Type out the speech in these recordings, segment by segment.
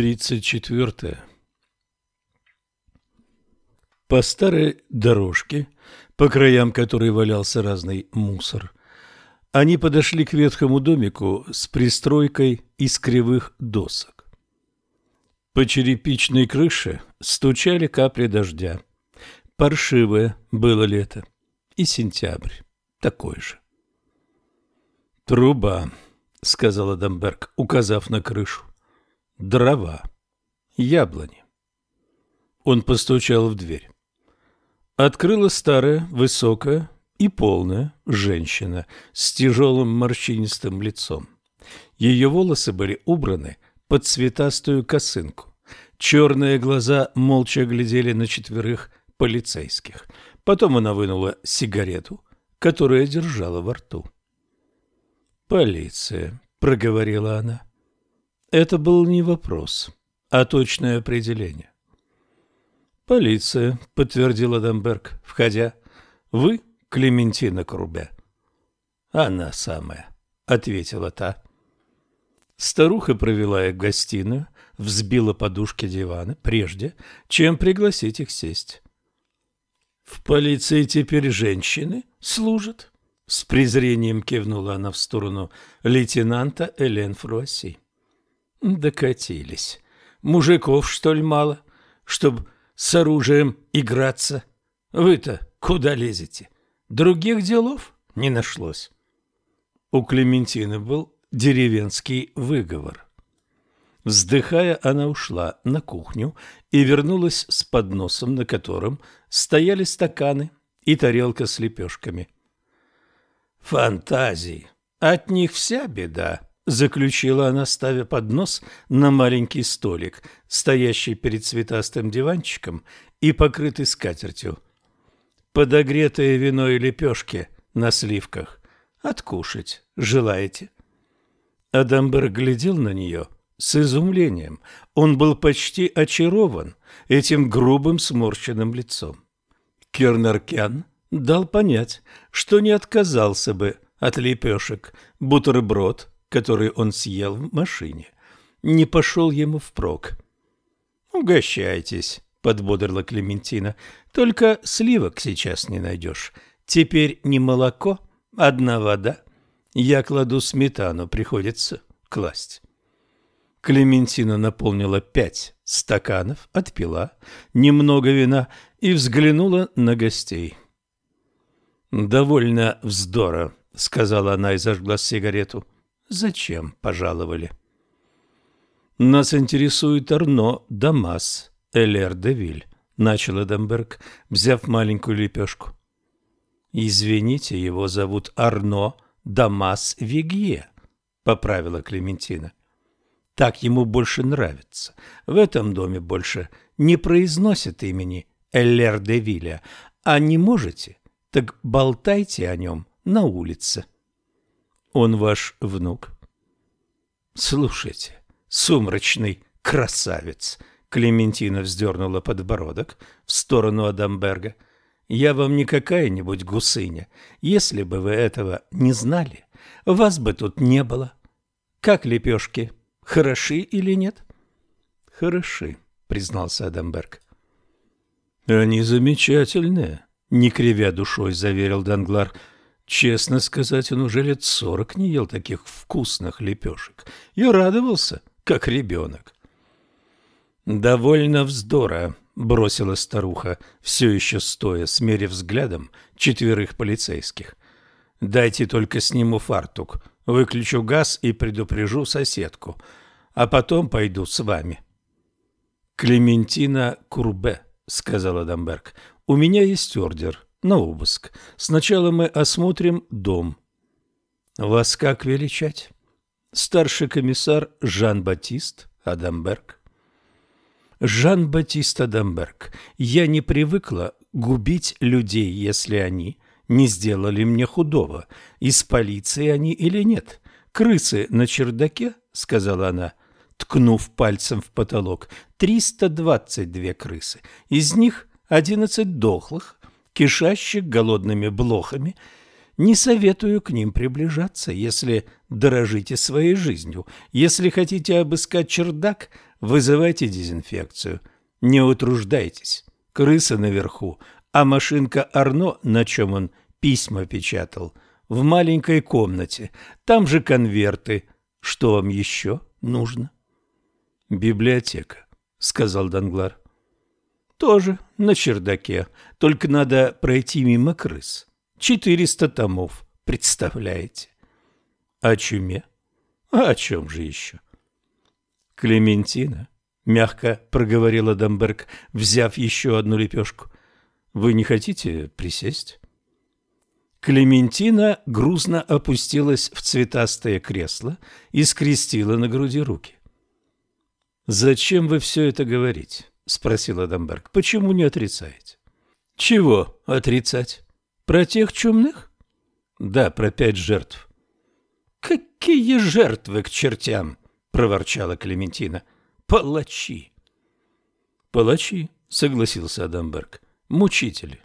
34. По старой дорожке, по краям которой валялся разный мусор, они подошли к ветхому домику с пристройкой из кривых досок. По черепичной крыше стучали капли дождя. Паршивое было лето и сентябрь такой же. «Труба», — сказал Адамберг, указав на крышу дрова, яблони. Он постучал в дверь. Открыла старая, высокая и полная женщина с тяжелым морщинистым лицом. Ее волосы были убраны под цветастую косынку. Черные глаза молча глядели на четверых полицейских. Потом она вынула сигарету, которую держала во рту. «Полиция», — проговорила она. Это был не вопрос, а точное определение. «Полиция», — подтвердил Адамберг, входя. «Вы Клементина Крубе?» «Она самая», — ответила та. Старуха провела их в гостиную, взбила подушки дивана, прежде чем пригласить их сесть. «В полиции теперь женщины служат?» С презрением кивнула она в сторону лейтенанта Элен Фруасси. Докатились. Мужиков, что ли, мало, чтобы с оружием играться? Вы-то куда лезете? Других делов не нашлось. У Клементины был деревенский выговор. Вздыхая, она ушла на кухню и вернулась с подносом, на котором стояли стаканы и тарелка с лепешками. Фантазии. От них вся беда заключила она, ставя поднос на маленький столик, стоящий перед цветастым диванчиком и покрытый скатертью. Подогретое вино и лепешки на сливках. Откушать желаете? Адамбер глядел на нее с изумлением. Он был почти очарован этим грубым сморщенным лицом. Кернеркян дал понять, что не отказался бы от лепешек, бутерброд который он съел в машине, не пошел ему впрок. «Угощайтесь», — подбодрила Клементина, — «только сливок сейчас не найдешь. Теперь не молоко, одна вода. Я кладу сметану, приходится класть». Клементина наполнила пять стаканов, отпила немного вина и взглянула на гостей. «Довольно вздора», — сказала она и зажгла сигарету. Зачем пожаловали? Нас интересует Арно Дамас Элер де Виль, начал Эдемберг, взяв маленькую лепешку. Извините, его зовут Арно Дамас Вигье, поправила Клементина. Так ему больше нравится. В этом доме больше не произносят имени Эллер де Виля, а не можете, так болтайте о нем на улице. Он ваш внук? Слушайте, сумрачный красавец. Клементина вздернула подбородок в сторону Адамберга. Я вам не какая-нибудь гусыня. Если бы вы этого не знали, вас бы тут не было. Как лепешки, хороши или нет? Хороши, признался Адамберг. Они замечательные, не кривя душой, заверил Данглар. Честно сказать, он уже лет сорок не ел таких вкусных лепешек и радовался, как ребенок. «Довольно вздора», — бросила старуха, все еще стоя, смерив взглядом четверых полицейских. «Дайте только сниму фартук, выключу газ и предупрежу соседку, а потом пойду с вами». «Клементина Курбе», — сказала Дамберг, — «у меня есть ордер» на обыск. Сначала мы осмотрим дом. Вас как величать? Старший комиссар Жан-Батист Адамберг. Жан-Батист Адамберг, я не привыкла губить людей, если они не сделали мне худого. Из полиции они или нет? Крысы на чердаке, сказала она, ткнув пальцем в потолок. Триста двадцать две крысы. Из них одиннадцать дохлых, кишащих голодными блохами, не советую к ним приближаться, если дорожите своей жизнью. Если хотите обыскать чердак, Вызывайте дезинфекцию. Не утруждайтесь. Крыса наверху, а машинка Арно, на чем он письма печатал, в маленькой комнате. Там же конверты. Что вам еще нужно? Библиотека, сказал Данглар. Тоже на чердаке, только надо пройти мимо крыс. Четыреста томов, представляете? О чуме? А о чем же еще? Клементина, мягко проговорила Дамберг, взяв еще одну лепешку. Вы не хотите присесть? Клементина грузно опустилась в цветастое кресло и скрестила на груди руки. «Зачем вы все это говорите?» — спросил Адамберг. «Почему не отрицаете?» «Чего отрицать? Про тех чумных?» «Да, про пять жертв». «Какие жертвы к чертям!» — проворчала Клементина. «Палачи!» «Палачи», — согласился Адамберг. «Мучители».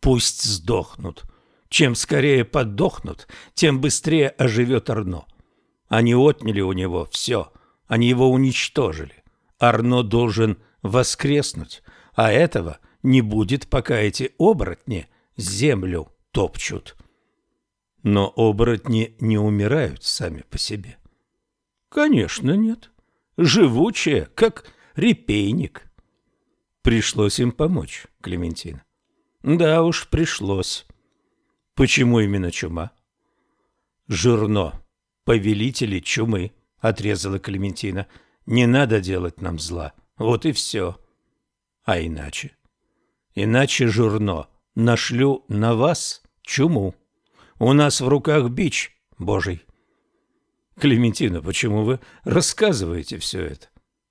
«Пусть сдохнут. Чем скорее подохнут, тем быстрее оживет Арно. Они отняли у него все, они его уничтожили. Арно должен воскреснуть, а этого не будет, пока эти оборотни землю топчут. Но оборотни не умирают сами по себе. Конечно, нет. Живучие, как репейник. Пришлось им помочь, Клементина. Да уж, пришлось. Почему именно чума? Жирно. Повелители чумы, отрезала Клементина. Не надо делать нам зла. Вот и все. А иначе? Иначе журно. Нашлю на вас чуму. У нас в руках бич божий. Клементина, почему вы рассказываете все это?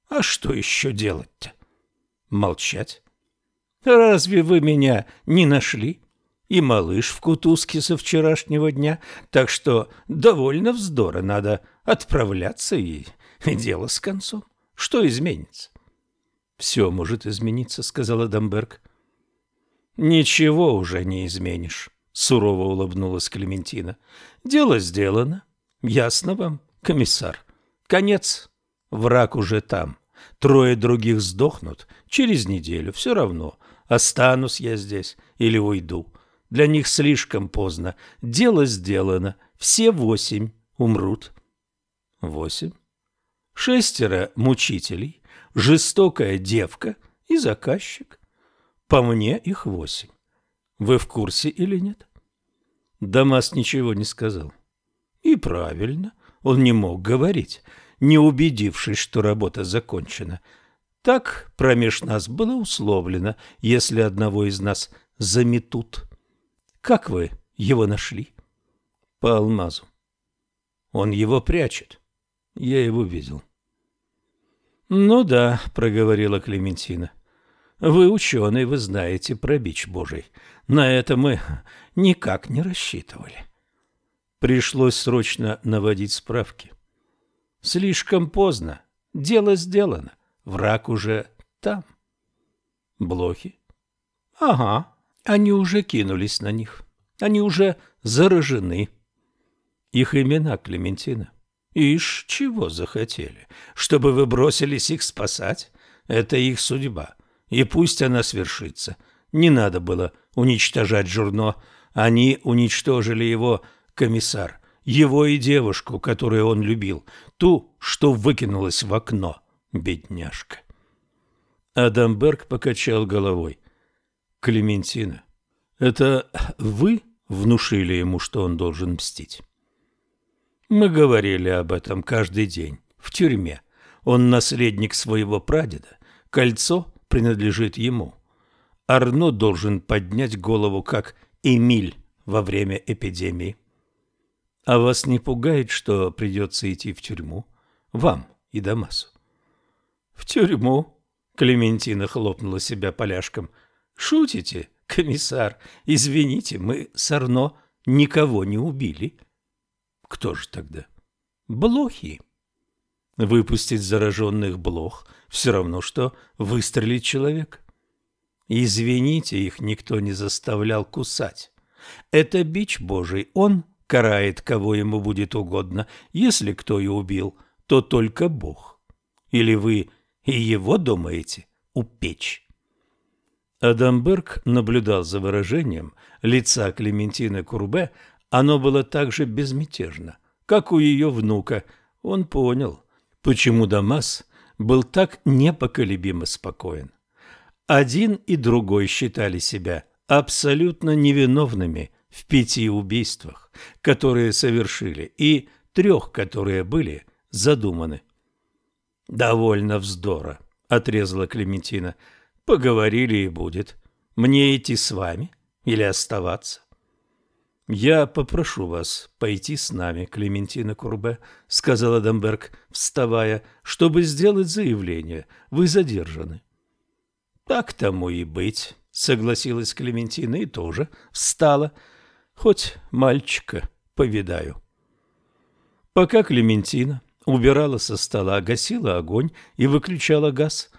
А что еще делать-то? Молчать? Разве вы меня не нашли? И малыш в кутузке со вчерашнего дня, так что довольно вздора, надо отправляться и дело с концом. Что изменится? Все может измениться, сказала Дамберг. Ничего уже не изменишь, сурово улыбнулась Клементина. Дело сделано. Ясно вам, комиссар? Конец. Враг уже там. Трое других сдохнут через неделю. Все равно, останусь я здесь или уйду. Для них слишком поздно. Дело сделано. Все восемь умрут. Восемь? Шестеро мучителей, жестокая девка и заказчик. По мне их восемь. Вы в курсе или нет? Дамас ничего не сказал. И правильно, он не мог говорить, не убедившись, что работа закончена. Так промеж нас было условлено, если одного из нас заметут. Как вы его нашли? По алмазу. Он его прячет. Я его видел. Ну да, проговорила Клементина. Вы ученый, вы знаете про бич Божий. На это мы никак не рассчитывали. Пришлось срочно наводить справки. Слишком поздно. Дело сделано. Враг уже там. Блохи? Ага, они уже кинулись на них. Они уже заражены. Их имена Клементина. Ишь, чего захотели? Чтобы вы бросились их спасать? Это их судьба. И пусть она свершится. Не надо было уничтожать журно. Они уничтожили его комиссар, его и девушку, которую он любил, ту, что выкинулась в окно, бедняжка. Адамберг покачал головой. Клементина, это вы внушили ему, что он должен мстить? Мы говорили об этом каждый день, в тюрьме. Он наследник своего прадеда, кольцо принадлежит ему. Арно должен поднять голову, как Эмиль во время эпидемии. А вас не пугает, что придется идти в тюрьму? Вам и Дамасу. В тюрьму? Клементина хлопнула себя поляшком. Шутите, комиссар? Извините, мы с Арно никого не убили. Кто же тогда? Блохи. Выпустить зараженных блох все равно, что выстрелить человек. Извините, их никто не заставлял кусать. Это бич Божий, он карает, кого ему будет угодно. Если кто и убил, то только Бог. Или вы и его думаете упечь? Адамберг наблюдал за выражением лица Клементины Курбе. Оно было так же безмятежно, как у ее внука. Он понял, почему Дамас был так непоколебимо спокоен. Один и другой считали себя абсолютно невиновными в пяти убийствах, которые совершили, и трех, которые были задуманы. «Довольно вздора», — отрезала Клементина. «Поговорили и будет. Мне идти с вами или оставаться?» «Я попрошу вас пойти с нами, Клементина Курбе», — сказала Дамберг, вставая, — «чтобы сделать заявление. Вы задержаны». «Так тому и быть», — согласилась Клементина и тоже встала. «Хоть мальчика повидаю». Пока Клементина убирала со стола, гасила огонь и выключала газ,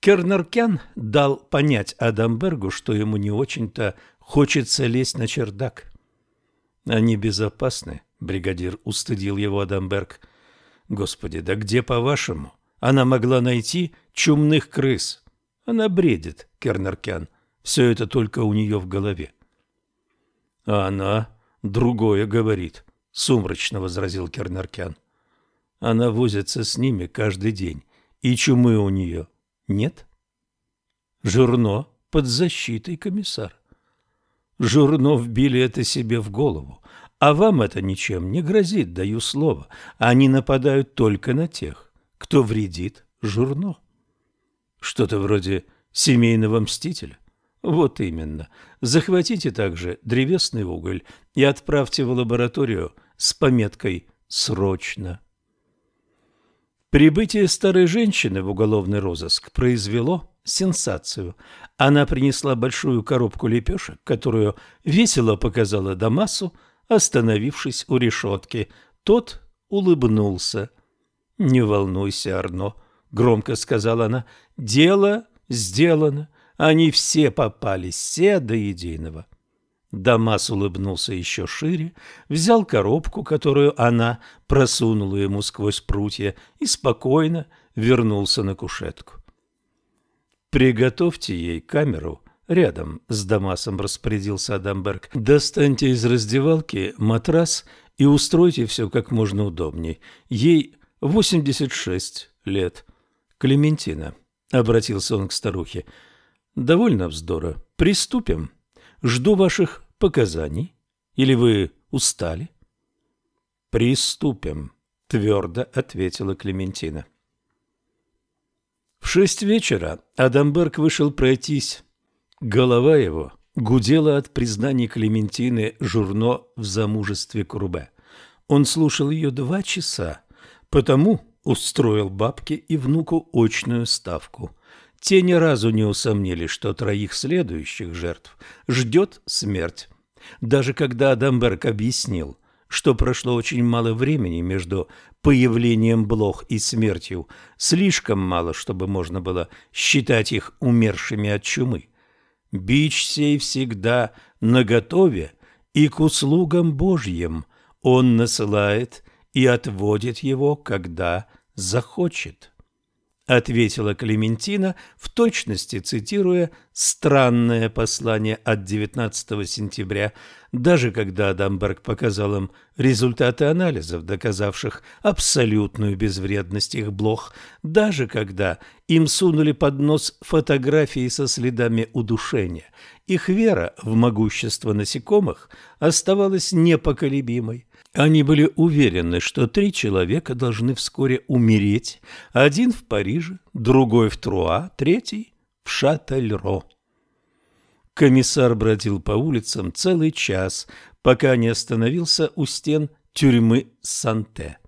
Кернеркен дал понять Адамбергу, что ему не очень-то хочется лезть на чердак. Они безопасны, бригадир устыдил его Адамберг. Господи, да где, по-вашему, она могла найти чумных крыс? Она бредит, Кернеркян. Все это только у нее в голове. А она другое говорит, сумрачно возразил Кернеркян. Она возится с ними каждый день, и чумы у нее нет. Журно под защитой, комиссар. Журно вбили это себе в голову. А вам это ничем не грозит, даю слово. Они нападают только на тех, кто вредит журно. Что-то вроде семейного мстителя. Вот именно. Захватите также древесный уголь и отправьте в лабораторию с пометкой «Срочно». Прибытие старой женщины в уголовный розыск произвело сенсацию. Она принесла большую коробку лепешек, которую весело показала Дамасу, остановившись у решетки. Тот улыбнулся. «Не волнуйся, Арно», — громко сказала она, — «дело сделано. Они все попались, все до единого». Дамас улыбнулся еще шире, взял коробку, которую она просунула ему сквозь прутья, и спокойно вернулся на кушетку. «Приготовьте ей камеру рядом с Дамасом», — распорядился Адамберг. «Достаньте из раздевалки матрас и устройте все как можно удобней. Ей 86 лет. Клементина», — обратился он к старухе, — «довольно вздора. Приступим. Жду ваших показаний. Или вы устали?» «Приступим», — твердо ответила Клементина. В шесть вечера Адамберг вышел пройтись. Голова его гудела от признаний Клементины Журно в замужестве Курбе. Он слушал ее два часа, потому устроил бабке и внуку очную ставку. Те ни разу не усомнились, что троих следующих жертв ждет смерть. Даже когда Адамберг объяснил, что прошло очень мало времени между появлением блох и смертью, слишком мало, чтобы можно было считать их умершими от чумы. Бич сей всегда наготове, и к услугам Божьим он насылает и отводит его, когда захочет ответила Клементина, в точности цитируя странное послание от 19 сентября, даже когда Адамберг показал им результаты анализов, доказавших абсолютную безвредность их блох, даже когда им сунули под нос фотографии со следами удушения, их вера в могущество насекомых оставалась непоколебимой. Они были уверены, что три человека должны вскоре умереть, один в Париже, другой в Труа, третий в Шательро. Комиссар бродил по улицам целый час, пока не остановился у стен тюрьмы Санте.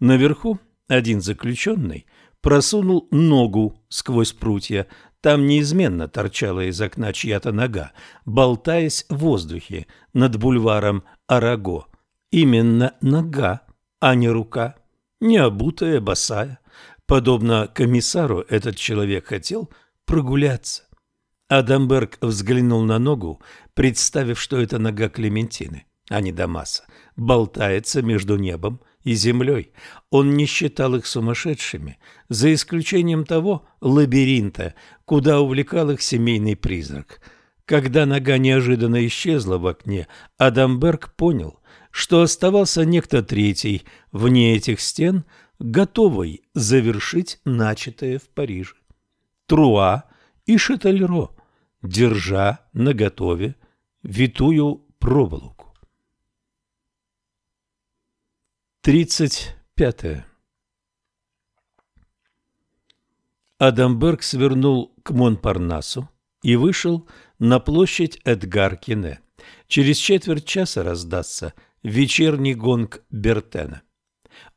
Наверху один заключенный просунул ногу сквозь прутья, там неизменно торчала из окна чья-то нога, болтаясь в воздухе над бульваром Араго – именно нога, а не рука, не обутая, босая. Подобно комиссару, этот человек хотел прогуляться. Адамберг взглянул на ногу, представив, что это нога Клементины, а не Дамаса, болтается между небом и землей. Он не считал их сумасшедшими, за исключением того лабиринта, куда увлекал их семейный призрак. Когда нога неожиданно исчезла в окне, Адамберг понял, что оставался некто третий вне этих стен, готовый завершить начатое в Париже. Труа и Шатальро, держа наготове витую проволоку. 35. Адамберг свернул к Монпарнасу и вышел на площадь Эдгар-Кине. Через четверть часа раздастся вечерний гонг Бертена.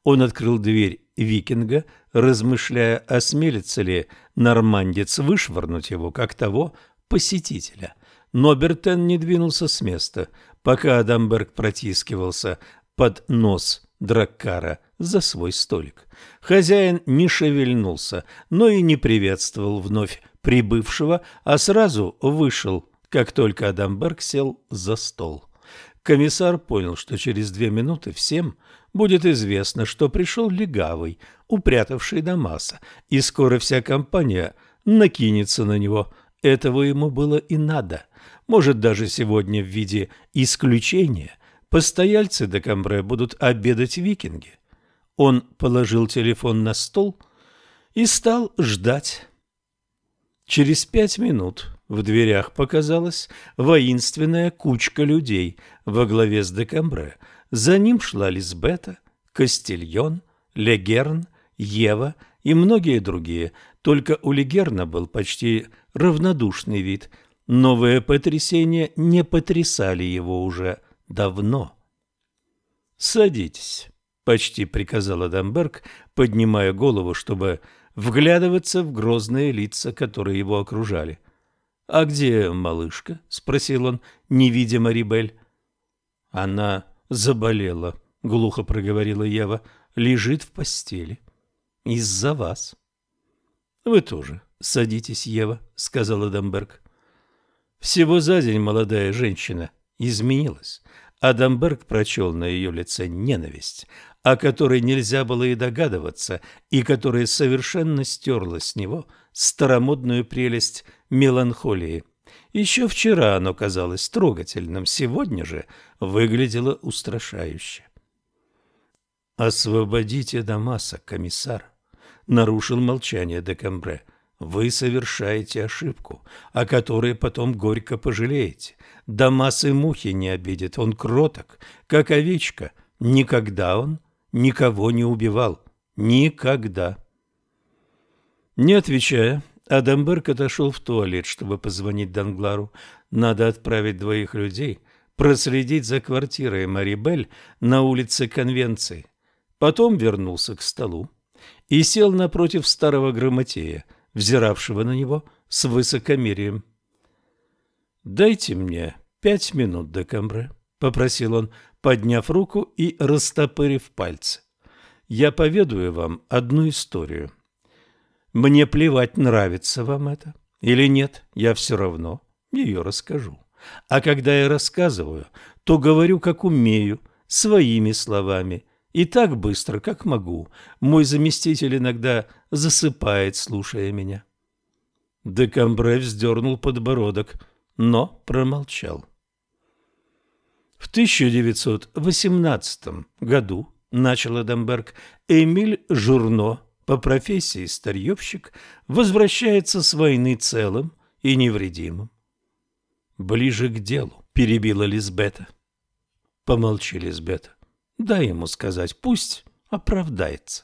Он открыл дверь викинга, размышляя, осмелится ли нормандец вышвырнуть его, как того посетителя. Но Бертен не двинулся с места, пока Адамберг протискивался под нос Драккара за свой столик. Хозяин не шевельнулся, но и не приветствовал вновь прибывшего, а сразу вышел, как только Адамберг сел за стол. Комиссар понял, что через две минуты всем будет известно, что пришел легавый, упрятавший Дамаса, и скоро вся компания накинется на него. Этого ему было и надо. Может, даже сегодня в виде исключения постояльцы Декамбре будут обедать викинги. Он положил телефон на стол и стал ждать. Через пять минут в дверях показалась воинственная кучка людей во главе с Декамбре. За ним шла Лизбета, Кастильон, Легерн, Ева и многие другие. Только у Легерна был почти равнодушный вид. Новые потрясения не потрясали его уже давно. «Садитесь», — почти приказал Адамберг, поднимая голову, чтобы вглядываться в грозные лица, которые его окружали. «А где малышка?» — спросил он, невидимо Рибель. «Она заболела», — глухо проговорила Ева, — «лежит в постели. Из-за вас». «Вы тоже садитесь, Ева», — сказал Адамберг. Всего за день молодая женщина изменилась. Адамберг прочел на ее лице ненависть, о которой нельзя было и догадываться, и которая совершенно стерла с него старомодную прелесть меланхолии. Еще вчера оно казалось трогательным, сегодня же выглядело устрашающе. «Освободите Дамаса, комиссар», — нарушил молчание Декамбре. «Вы совершаете ошибку, о которой потом горько пожалеете. Дамас и мухи не обидит, он кроток, как овечка. Никогда он никого не убивал. Никогда». Не отвечая, Адамберг отошел в туалет, чтобы позвонить Данглару. Надо отправить двоих людей, проследить за квартирой Марибель на улице Конвенции. Потом вернулся к столу и сел напротив старого грамотея, взиравшего на него с высокомерием. «Дайте мне пять минут, Декамбре», — попросил он, подняв руку и растопырив пальцы. «Я поведаю вам одну историю. Мне плевать, нравится вам это или нет, я все равно ее расскажу. А когда я рассказываю, то говорю, как умею, своими словами, и так быстро, как могу. Мой заместитель иногда засыпает, слушая меня. Декамбре вздернул подбородок, но промолчал. В 1918 году, начал Эдемберг, Эмиль Журно по профессии старьевщик, возвращается с войны целым и невредимым. «Ближе к делу», — перебила Лизбета. Помолчи, Лизбета. Дай ему сказать, пусть оправдается.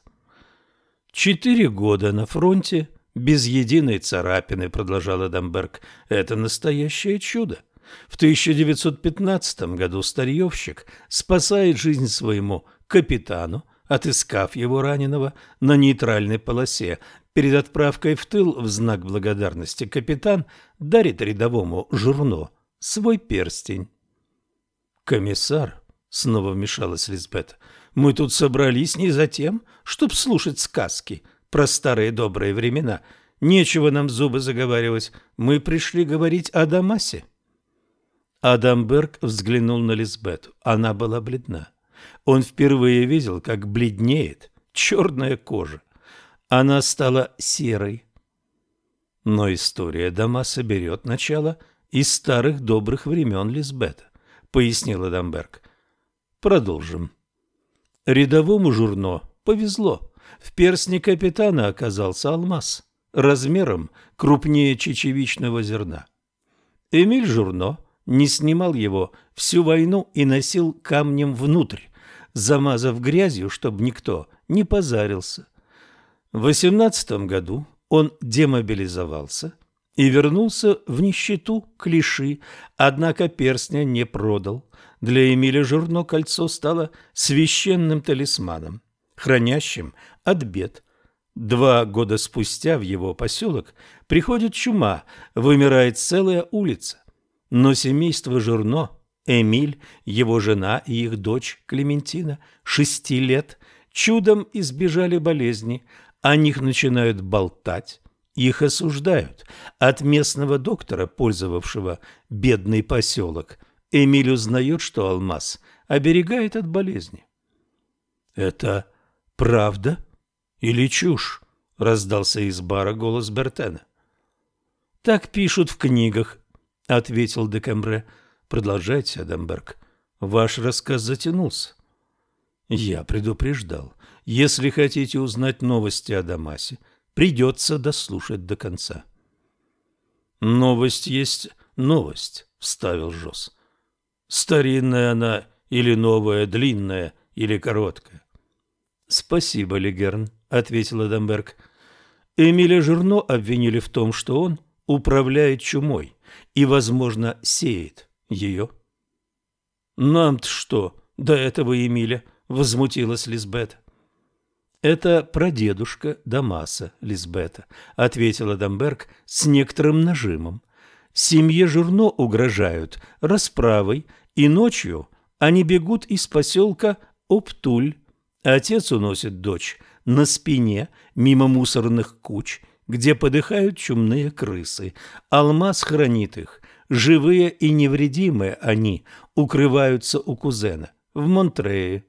Четыре года на фронте, без единой царапины, продолжал Адамберг. Это настоящее чудо. В 1915 году старьевщик спасает жизнь своему капитану, отыскав его раненого на нейтральной полосе. Перед отправкой в тыл в знак благодарности капитан дарит рядовому журно свой перстень. «Комиссар», — снова вмешалась Лизбет, — «мы тут собрались не за тем, чтобы слушать сказки про старые добрые времена. Нечего нам зубы заговаривать, мы пришли говорить о Дамасе». Адамберг взглянул на Лизбету. Она была бледна. Он впервые видел, как бледнеет черная кожа. Она стала серой. Но история Дамаса берет начало из старых добрых времен Лизбета, пояснил Адамберг. Продолжим. Рядовому журно повезло. В перстне капитана оказался алмаз, размером крупнее чечевичного зерна. Эмиль Журно не снимал его всю войну и носил камнем внутрь, замазав грязью, чтобы никто не позарился. В восемнадцатом году он демобилизовался и вернулся в нищету клиши, однако перстня не продал. Для Эмиля Журно кольцо стало священным талисманом, хранящим от бед. Два года спустя в его поселок приходит чума, вымирает целая улица. Но семейство Журно, Эмиль, его жена и их дочь Клементина, шести лет, чудом избежали болезни. О них начинают болтать, их осуждают. От местного доктора, пользовавшего бедный поселок – Эмиль узнает, что алмаз оберегает от болезни. «Это правда или чушь?» — раздался из бара голос Бертена. «Так пишут в книгах», — ответил Декамбре. «Продолжайте, Адамберг. Ваш рассказ затянулся». «Я предупреждал. Если хотите узнать новости о Дамасе, придется дослушать до конца». «Новость есть новость», — вставил Жос. Старинная она или новая, длинная или короткая? — Спасибо, Легерн, — ответил Адамберг. Эмиля Журно обвинили в том, что он управляет чумой и, возможно, сеет ее. — Нам-то что до этого Эмиля? — возмутилась Лизбет. — Это прадедушка Дамаса Лизбета, — ответил Адамберг с некоторым нажимом. Семье Журно угрожают расправой и ночью они бегут из поселка Оптуль. Отец уносит дочь на спине мимо мусорных куч, где подыхают чумные крысы. Алмаз хранит их. Живые и невредимые они укрываются у кузена в Монтрее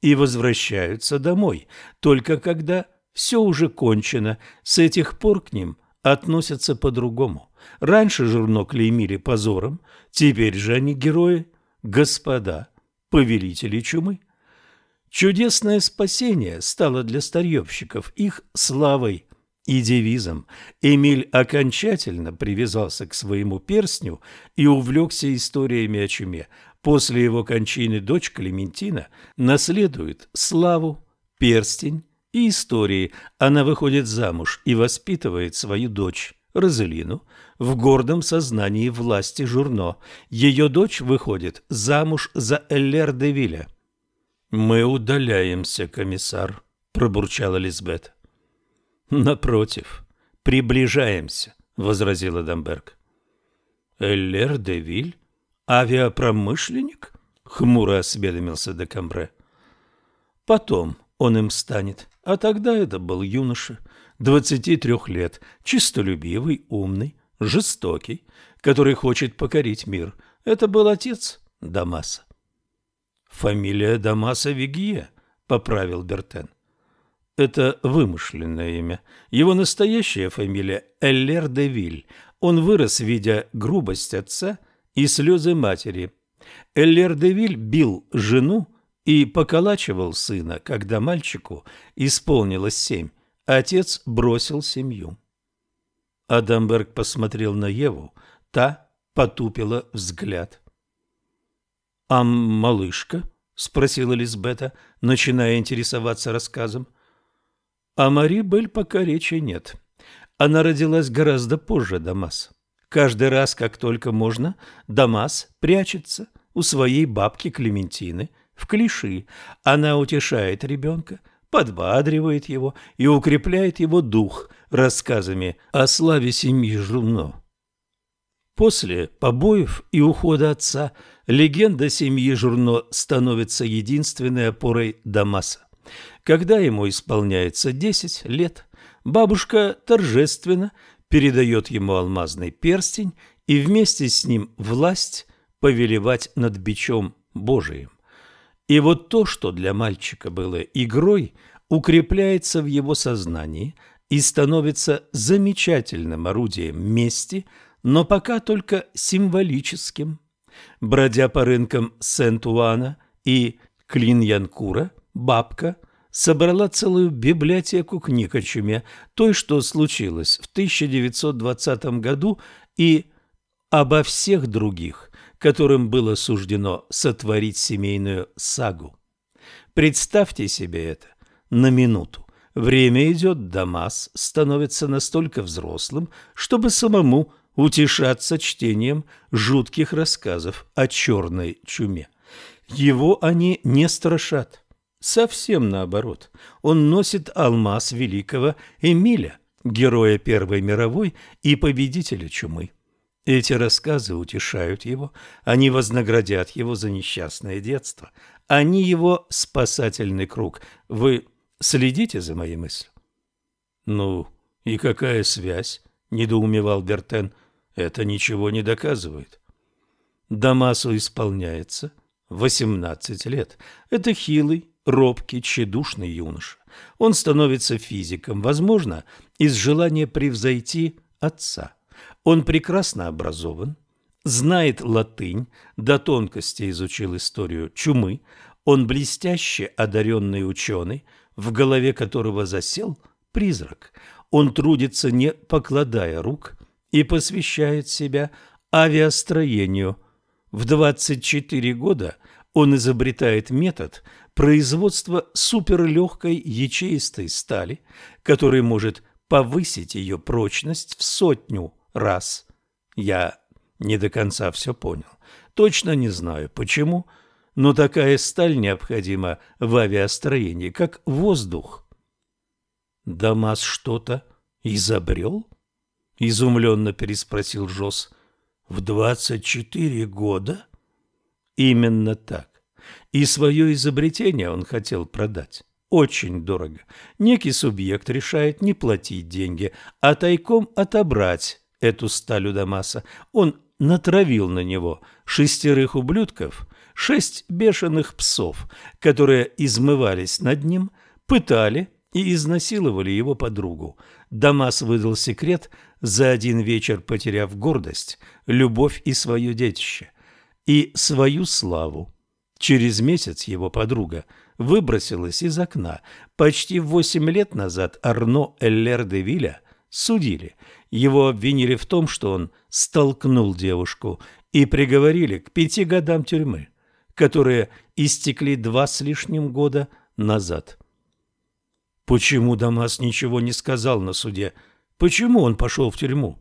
и возвращаются домой, только когда все уже кончено. С этих пор к ним относятся по-другому. Раньше журно клеймили позором, теперь же они герои господа, повелители чумы. Чудесное спасение стало для старьевщиков их славой и девизом. Эмиль окончательно привязался к своему перстню и увлекся историями о чуме. После его кончины дочь Клементина наследует славу, перстень и истории. Она выходит замуж и воспитывает свою дочь Розелину в гордом сознании власти Журно. Ее дочь выходит замуж за Эллер де Вилля. «Мы удаляемся, комиссар», — пробурчала Лизбет. «Напротив, приближаемся», — возразил Адамберг. «Эллер де Виль? Авиапромышленник?» — хмуро осведомился Декамбре. «Потом он им станет, а тогда это был юноша, двадцати трех лет, чистолюбивый, умный, жестокий, который хочет покорить мир. Это был отец Дамаса. «Фамилия Дамаса Вигье», — поправил Бертен. Это вымышленное имя. Его настоящая фамилия Эллер де Виль. Он вырос, видя грубость отца и слезы матери. Эллер де Виль бил жену и поколачивал сына, когда мальчику исполнилось семь. Отец бросил семью. Адамберг посмотрел на Еву, та потупила взгляд. — А малышка? — спросила Лизбета, начиная интересоваться рассказом. — А Мари Бель пока речи нет. Она родилась гораздо позже Дамас. Каждый раз, как только можно, Дамас прячется у своей бабки Клементины в клиши. Она утешает ребенка, подбадривает его и укрепляет его дух рассказами о славе семьи Журно. После побоев и ухода отца легенда семьи Журно становится единственной опорой Дамаса. Когда ему исполняется 10 лет, бабушка торжественно передает ему алмазный перстень и вместе с ним власть повелевать над бичом Божиим. И вот то, что для мальчика было игрой, укрепляется в его сознании и становится замечательным орудием мести, но пока только символическим. Бродя по рынкам Сент-Уана и Клиньянкура, бабка собрала целую библиотеку книг о чуме, той, что случилось в 1920 году, и обо всех других, которым было суждено сотворить семейную сагу. Представьте себе это на минуту. Время идет, Дамас становится настолько взрослым, чтобы самому утешаться чтением жутких рассказов о черной чуме. Его они не страшат. Совсем наоборот. Он носит алмаз великого Эмиля, героя Первой мировой и победителя чумы. Эти рассказы утешают его, они вознаградят его за несчастное детство. Они его спасательный круг. Вы следите за моей мыслью? Ну, и какая связь? недоумевал Бертен. Это ничего не доказывает. Дамасу исполняется восемнадцать лет. Это хилый, робкий, тщедушный юноша. Он становится физиком, возможно, из желания превзойти отца. Он прекрасно образован, знает латынь, до тонкости изучил историю чумы, он блестяще одаренный ученый, в голове которого засел призрак. Он трудится, не покладая рук, и посвящает себя авиастроению. В 24 года он изобретает метод производства суперлегкой ячеистой стали, который может повысить ее прочность в сотню раз. Я не до конца все понял. Точно не знаю, почему, но такая сталь необходима в авиастроении, как воздух. Дамас что-то изобрел? Изумленно переспросил Жос. В двадцать четыре года? Именно так. И свое изобретение он хотел продать. Очень дорого. Некий субъект решает не платить деньги, а тайком отобрать эту сталь у Дамаса. Он натравил на него шестерых ублюдков, шесть бешеных псов, которые измывались над ним, пытали и изнасиловали его подругу. Дамас выдал секрет, за один вечер потеряв гордость, любовь и свое детище, и свою славу. Через месяц его подруга выбросилась из окна. Почти восемь лет назад Арно Эллер де Вилля судили – его обвинили в том, что он столкнул девушку и приговорили к пяти годам тюрьмы, которые истекли два с лишним года назад. Почему Дамас ничего не сказал на суде? Почему он пошел в тюрьму?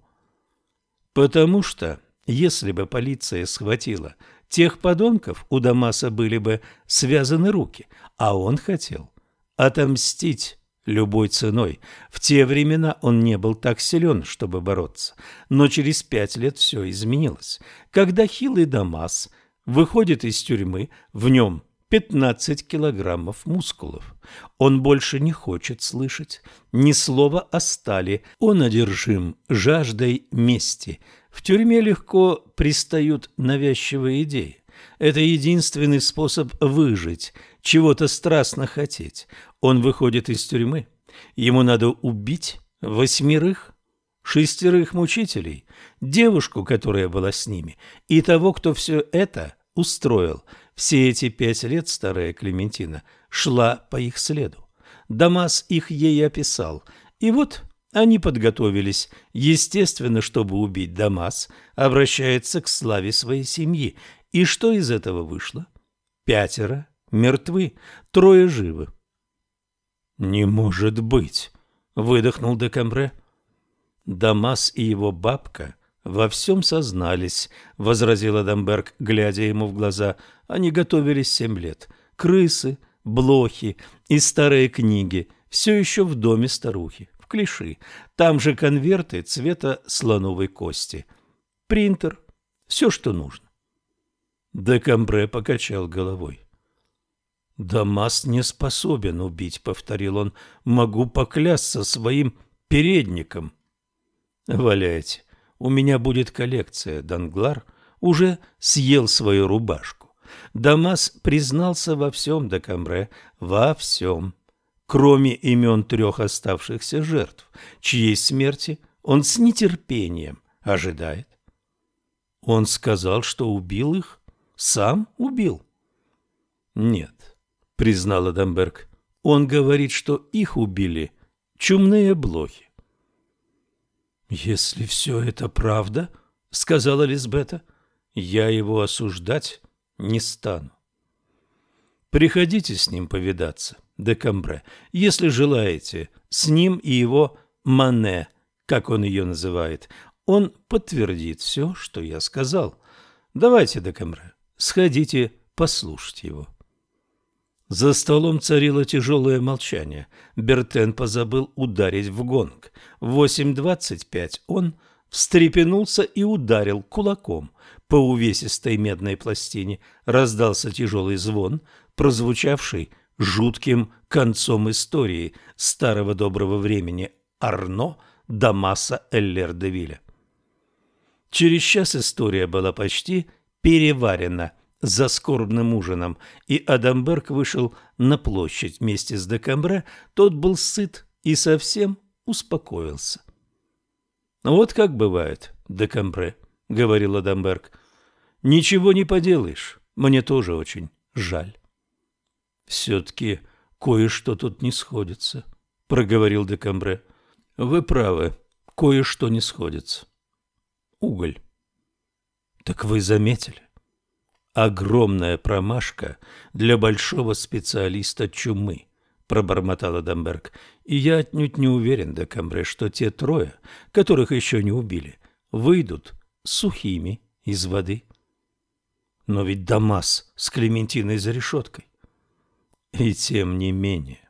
Потому что, если бы полиция схватила тех подонков, у Дамаса были бы связаны руки, а он хотел отомстить любой ценой. В те времена он не был так силен, чтобы бороться. Но через пять лет все изменилось. Когда хилый Дамас выходит из тюрьмы, в нем 15 килограммов мускулов. Он больше не хочет слышать ни слова о стали. Он одержим жаждой мести. В тюрьме легко пристают навязчивые идеи. Это единственный способ выжить, чего-то страстно хотеть. Он выходит из тюрьмы. Ему надо убить восьмерых, шестерых мучителей, девушку, которая была с ними, и того, кто все это устроил. Все эти пять лет старая Клементина шла по их следу. Дамас их ей описал. И вот они подготовились. Естественно, чтобы убить Дамас, обращается к славе своей семьи. И что из этого вышло? Пятеро мертвы, трое живы. «Не может быть!» — выдохнул Декамбре. «Дамас и его бабка во всем сознались», — возразил Адамберг, глядя ему в глаза. «Они готовились семь лет. Крысы, блохи и старые книги. Все еще в доме старухи, в клиши. Там же конверты цвета слоновой кости. Принтер. Все, что нужно». Декамбре покачал головой. «Дамас не способен убить», — повторил он. «Могу поклясться своим передником». «Валяйте. У меня будет коллекция. Данглар уже съел свою рубашку. Дамас признался во всем Декамбре, во всем, кроме имен трех оставшихся жертв, чьей смерти он с нетерпением ожидает. Он сказал, что убил их? Сам убил? Нет, признал Адамберг. Он говорит, что их убили чумные блохи. «Если все это правда, — сказала Лизбета, — я его осуждать не стану. Приходите с ним повидаться, Декамбре, если желаете, с ним и его Мане, как он ее называет. Он подтвердит все, что я сказал. Давайте, Декамбре, сходите послушать его. За столом царило тяжелое молчание. Бертен позабыл ударить в гонг. В 8.25 он встрепенулся и ударил кулаком по увесистой медной пластине. Раздался тяжелый звон, прозвучавший жутким концом истории старого доброго времени Арно Дамаса Эллер-де-Вилля. Через час история была почти переварена – за скорбным ужином, и Адамберг вышел на площадь вместе с Декамбре, тот был сыт и совсем успокоился. «Вот как бывает, Декамбре», — говорил Адамберг. «Ничего не поделаешь, мне тоже очень жаль». «Все-таки кое-что тут не сходится», — проговорил Декамбре. «Вы правы, кое-что не сходится. Уголь». «Так вы заметили?» огромная промашка для большого специалиста чумы, пробормотал Адамберг. И я отнюдь не уверен, Декамбре, что те трое, которых еще не убили, выйдут сухими из воды. Но ведь Дамас с Клементиной за решеткой. И тем не менее,